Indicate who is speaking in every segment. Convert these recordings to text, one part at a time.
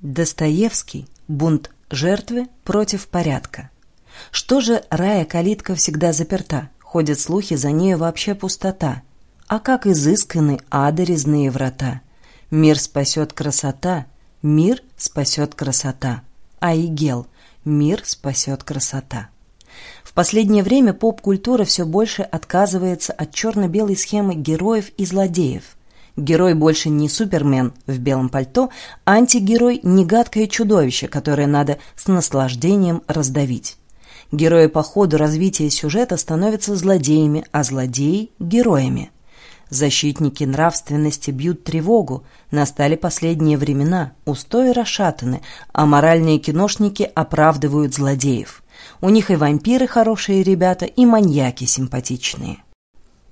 Speaker 1: Достоевский «Бунт жертвы против порядка». Что же рая калитка всегда заперта? Ходят слухи, за нею вообще пустота. А как изысканы ада резные врата? Мир спасет красота, мир спасет красота. Аигел, мир спасет красота. В последнее время поп-культура все больше отказывается от черно-белой схемы героев и злодеев. Герой больше не супермен в белом пальто, а антигерой – не гадкое чудовище, которое надо с наслаждением раздавить. Герои по ходу развития сюжета становятся злодеями, а злодеи – героями. Защитники нравственности бьют тревогу, настали последние времена, устои расшатаны, а моральные киношники оправдывают злодеев. У них и вампиры хорошие ребята, и маньяки симпатичные.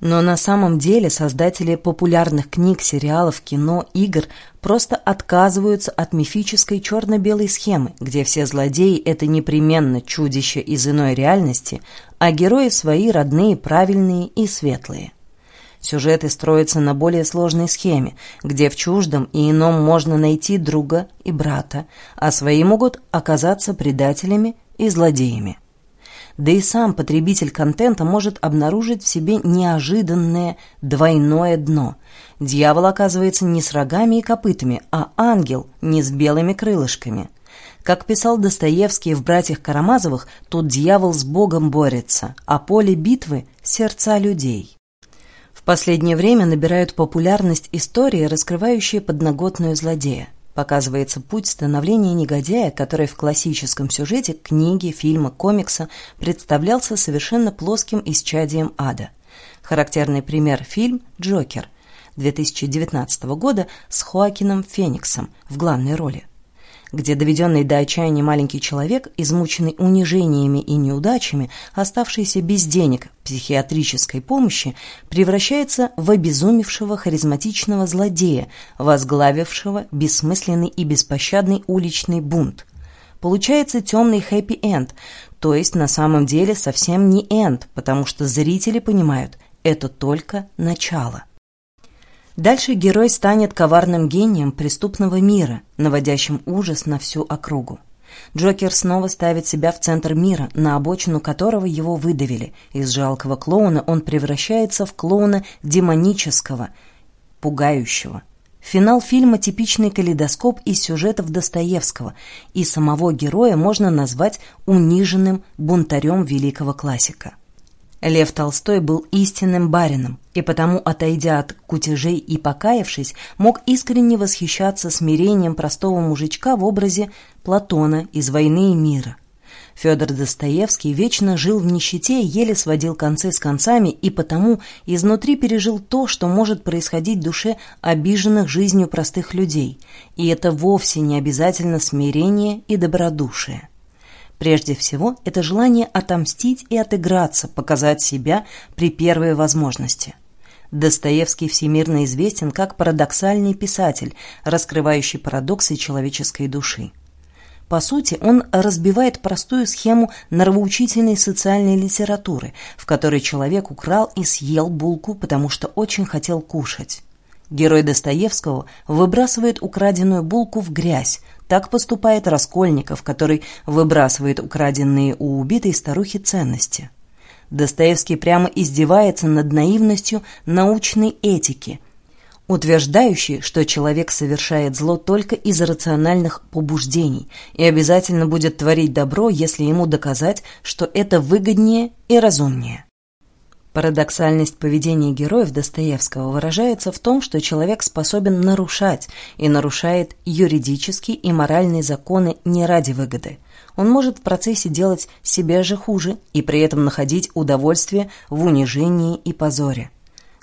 Speaker 1: Но на самом деле создатели популярных книг, сериалов, кино, игр просто отказываются от мифической черно-белой схемы, где все злодеи – это непременно чудище из иной реальности, а герои свои родные, правильные и светлые. Сюжеты строятся на более сложной схеме, где в чуждом и ином можно найти друга и брата, а свои могут оказаться предателями и злодеями да и сам потребитель контента может обнаружить в себе неожиданное двойное дно. Дьявол оказывается не с рогами и копытами, а ангел не с белыми крылышками. Как писал Достоевский в «Братьях Карамазовых», тут дьявол с Богом борется, а поле битвы – сердца людей. В последнее время набирают популярность истории, раскрывающие подноготную злодея показывается путь становления негодяя, который в классическом сюжете книги, фильма, комикса представлялся совершенно плоским исчадием ада. Характерный пример – фильм «Джокер» 2019 года с Хоакином Фениксом в главной роли где доведенный до отчаяния маленький человек, измученный унижениями и неудачами, оставшийся без денег психиатрической помощи, превращается в обезумевшего харизматичного злодея, возглавившего бессмысленный и беспощадный уличный бунт. Получается темный хэппи-энд, то есть на самом деле совсем не энд, потому что зрители понимают, это только начало. Дальше герой станет коварным гением преступного мира, наводящим ужас на всю округу. Джокер снова ставит себя в центр мира, на обочину которого его выдавили. Из жалкого клоуна он превращается в клоуна демонического, пугающего. Финал фильма – типичный калейдоскоп из сюжетов Достоевского, и самого героя можно назвать униженным бунтарем великого классика. Лев Толстой был истинным барином, и потому, отойдя от кутежей и покаявшись, мог искренне восхищаться смирением простого мужичка в образе Платона из «Войны и мира». Федор Достоевский вечно жил в нищете, еле сводил концы с концами и потому изнутри пережил то, что может происходить в душе обиженных жизнью простых людей. И это вовсе не обязательно смирение и добродушие. Прежде всего, это желание отомстить и отыграться, показать себя при первой возможности. Достоевский всемирно известен как парадоксальный писатель, раскрывающий парадоксы человеческой души. По сути, он разбивает простую схему нравоучительной социальной литературы, в которой человек украл и съел булку, потому что очень хотел кушать. Герой Достоевского выбрасывает украденную булку в грязь, так поступает Раскольников, который выбрасывает украденные у убитой старухи ценности. Достоевский прямо издевается над наивностью научной этики, утверждающей, что человек совершает зло только из рациональных побуждений и обязательно будет творить добро, если ему доказать, что это выгоднее и разумнее. Парадоксальность поведения героев Достоевского выражается в том, что человек способен нарушать и нарушает юридические и моральные законы не ради выгоды. Он может в процессе делать себя же хуже и при этом находить удовольствие в унижении и позоре.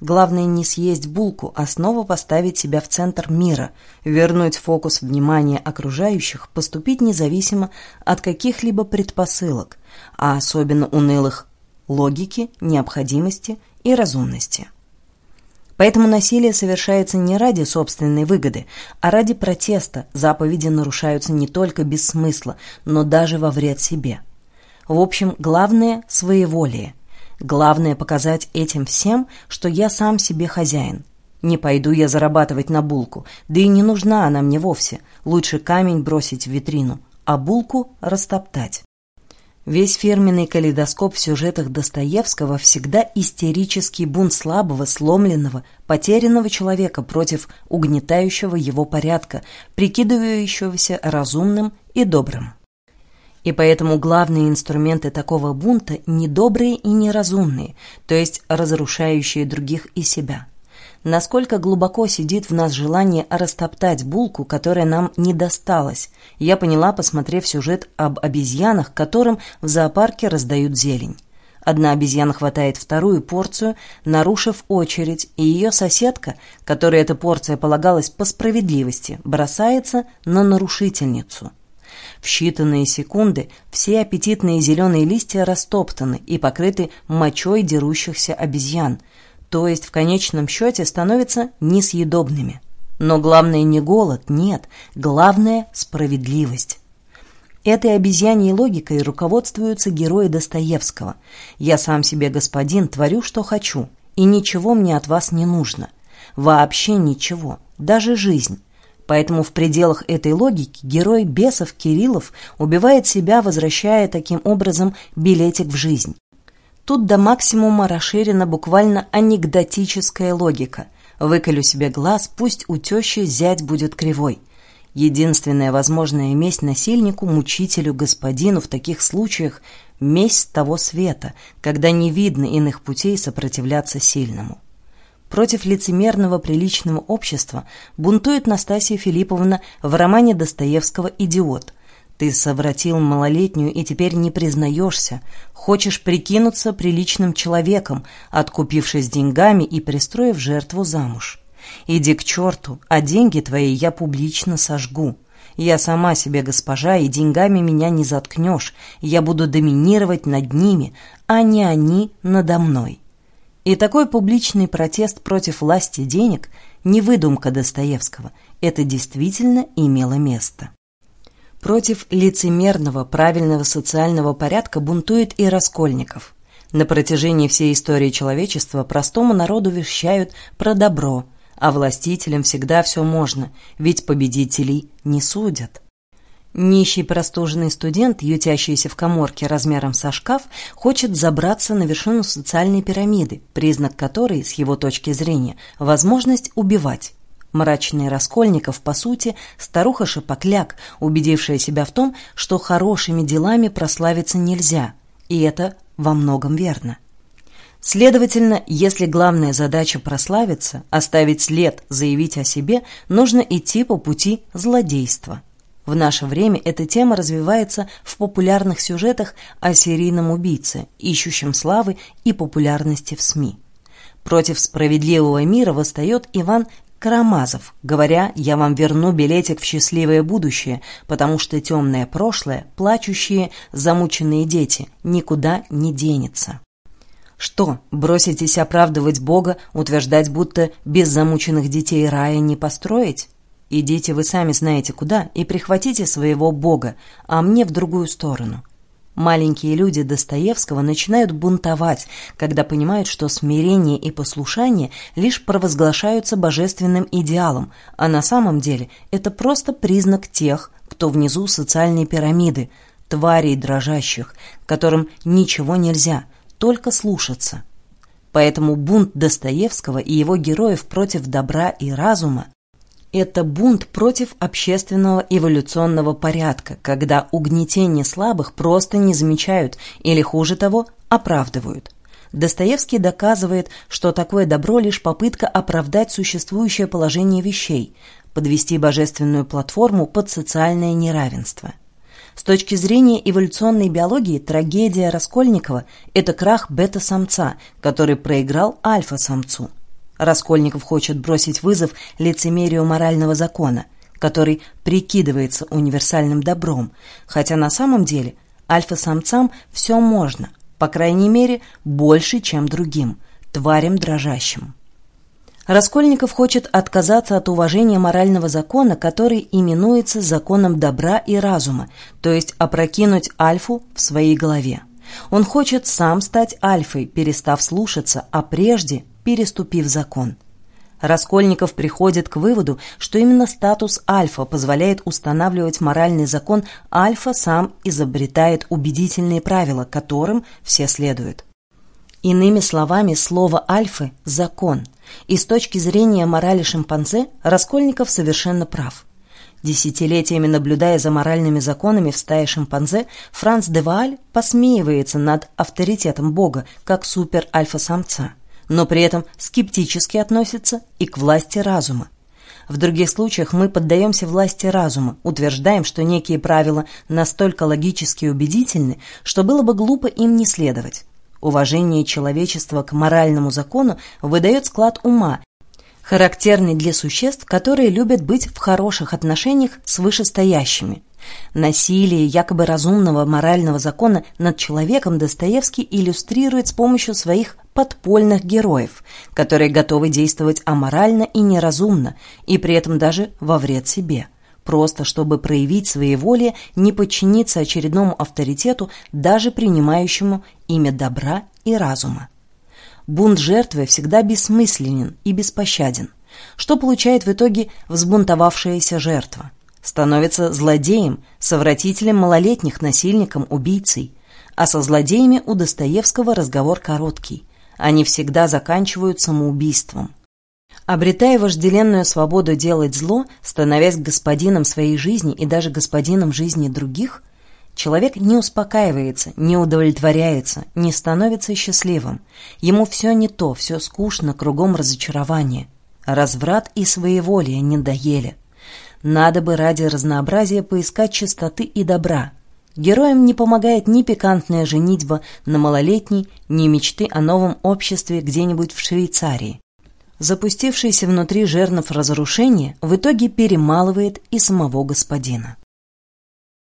Speaker 1: Главное не съесть булку, а снова поставить себя в центр мира, вернуть фокус внимания окружающих, поступить независимо от каких-либо предпосылок, а особенно унылых логики, необходимости и разумности. Поэтому насилие совершается не ради собственной выгоды, а ради протеста. Заповеди нарушаются не только без смысла, но даже во вред себе. В общем, главное – своеволие. Главное – показать этим всем, что я сам себе хозяин. Не пойду я зарабатывать на булку, да и не нужна она мне вовсе. Лучше камень бросить в витрину, а булку растоптать. Весь фирменный калейдоскоп в сюжетах Достоевского всегда истерический бунт слабого, сломленного, потерянного человека против угнетающего его порядка, прикидывающегося разумным и добрым. И поэтому главные инструменты такого бунта не добрые и неразумные, то есть разрушающие других и себя. Насколько глубоко сидит в нас желание растоптать булку, которая нам не досталась, я поняла, посмотрев сюжет об обезьянах, которым в зоопарке раздают зелень. Одна обезьяна хватает вторую порцию, нарушив очередь, и ее соседка, которой эта порция полагалась по справедливости, бросается на нарушительницу – в считанные секунды все аппетитные зеленые листья растоптаны и покрыты мочой дерущихся обезьян, то есть в конечном счете становятся несъедобными. Но главное не голод, нет, главное – справедливость. Этой обезьяньей логикой руководствуются герои Достоевского. «Я сам себе господин, творю, что хочу, и ничего мне от вас не нужно. Вообще ничего, даже жизнь. Поэтому в пределах этой логики герой бесов Кириллов убивает себя, возвращая таким образом билетик в жизнь. Тут до максимума расширена буквально анекдотическая логика. Выколю себе глаз, пусть у тещи зять будет кривой. Единственная возможная месть насильнику, мучителю, господину в таких случаях – месть того света, когда не видно иных путей сопротивляться сильному. Против лицемерного приличного общества бунтует Настасья Филипповна в романе Достоевского «Идиот». Ты совратил малолетнюю и теперь не признаешься. Хочешь прикинуться приличным человеком, откупившись деньгами и пристроив жертву замуж. Иди к черту, а деньги твои я публично сожгу. Я сама себе госпожа, и деньгами меня не заткнешь. Я буду доминировать над ними, а не они надо мной. И такой публичный протест против власти денег не выдумка Достоевского, это действительно имело место. Против лицемерного, правильного социального порядка бунтует и Раскольников. На протяжении всей истории человечества простому народу вещают про добро, а властителям всегда все можно, ведь победителей не судят. Нищий простуженный студент, ютящийся в коморке размером со шкаф, хочет забраться на вершину социальной пирамиды, признак которой, с его точки зрения, возможность убивать. Мрачный Раскольников, по сути, старуха-шапокляк, убедившая себя в том, что хорошими делами прославиться нельзя, и это во многом верно. Следовательно, если главная задача прославиться, оставить след, заявить о себе, нужно идти по пути злодейства – в наше время эта тема развивается в популярных сюжетах о серийном убийце, ищущем славы и популярности в СМИ. Против справедливого мира восстает Иван Карамазов, говоря «Я вам верну билетик в счастливое будущее, потому что темное прошлое, плачущие, замученные дети, никуда не денется». Что, броситесь оправдывать Бога, утверждать, будто без замученных детей рая не построить? Идите вы сами знаете куда и прихватите своего бога, а мне в другую сторону. Маленькие люди Достоевского начинают бунтовать, когда понимают, что смирение и послушание лишь провозглашаются божественным идеалом, а на самом деле это просто признак тех, кто внизу социальной пирамиды, тварей дрожащих, которым ничего нельзя, только слушаться. Поэтому бунт Достоевского и его героев против добра и разума это бунт против общественного эволюционного порядка, когда угнетение слабых просто не замечают или, хуже того, оправдывают. Достоевский доказывает, что такое добро лишь попытка оправдать существующее положение вещей, подвести божественную платформу под социальное неравенство. С точки зрения эволюционной биологии, трагедия Раскольникова – это крах бета-самца, который проиграл альфа-самцу – Раскольников хочет бросить вызов лицемерию морального закона, который прикидывается универсальным добром, хотя на самом деле альфа-самцам все можно, по крайней мере, больше, чем другим, тварям дрожащим. Раскольников хочет отказаться от уважения морального закона, который именуется законом добра и разума, то есть опрокинуть альфу в своей голове. Он хочет сам стать альфой, перестав слушаться, а прежде переступив закон. Раскольников приходит к выводу, что именно статус альфа позволяет устанавливать моральный закон, альфа сам изобретает убедительные правила, которым все следуют. Иными словами, слово «альфы» – закон, и с точки зрения морали шимпанзе Раскольников совершенно прав. Десятилетиями наблюдая за моральными законами в стае шимпанзе, Франц де Вааль посмеивается над авторитетом Бога как супер-альфа-самца – но при этом скептически относится и к власти разума. В других случаях мы поддаемся власти разума, утверждаем, что некие правила настолько логически убедительны, что было бы глупо им не следовать. Уважение человечества к моральному закону выдает склад ума, характерный для существ, которые любят быть в хороших отношениях с вышестоящими. Насилие якобы разумного морального закона над человеком Достоевский иллюстрирует с помощью своих подпольных героев, которые готовы действовать аморально и неразумно, и при этом даже во вред себе просто чтобы проявить своеволие, не подчиниться очередному авторитету, даже принимающему имя добра и разума. Бунт жертвы всегда бессмысленен и беспощаден. Что получает в итоге взбунтовавшаяся жертва? Становится злодеем, совратителем малолетних, насильником, убийцей. А со злодеями у Достоевского разговор короткий они всегда заканчивают самоубийством. Обретая вожделенную свободу делать зло, становясь господином своей жизни и даже господином жизни других, человек не успокаивается, не удовлетворяется, не становится счастливым. Ему все не то, все скучно, кругом разочарование. Разврат и своеволие не доели. Надо бы ради разнообразия поискать чистоты и добра, Героям не помогает ни пикантная женитьба на малолетней, ни мечты о новом обществе где-нибудь в Швейцарии. Запустившееся внутри жернов разрушение в итоге перемалывает и самого господина.